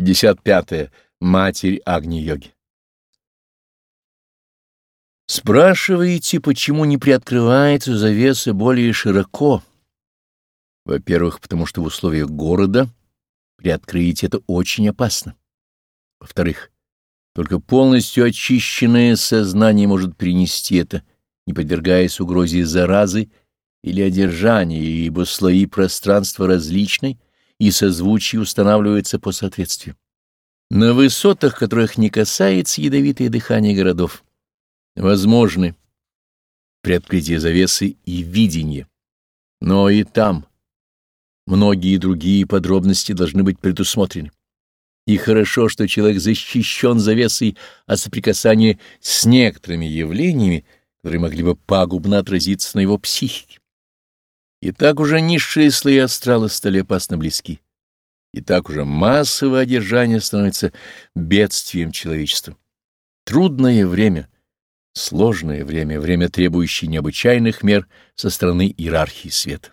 55. -е. Матерь Агни-йоги. Спрашиваете, почему не приоткрывается завеса более широко? Во-первых, потому что в условиях города приоткрыть это очень опасно. Во-вторых, только полностью очищенное сознание может принести это, не подвергаясь угрозе заразы или одержания, ибо слои пространства различны и созвучие устанавливаются по соответствию. На высотах, которых не касается ядовитое дыхание городов, возможны при открытии завесы и видение, но и там многие другие подробности должны быть предусмотрены. И хорошо, что человек защищен завесой от соприкасания с некоторыми явлениями, которые могли бы пагубно отразиться на его психике. И так уже низшие слои астрала стали опасно близки. И так уже массовое одержание становится бедствием человечества. Трудное время, сложное время, время, требующее необычайных мер со стороны иерархии света.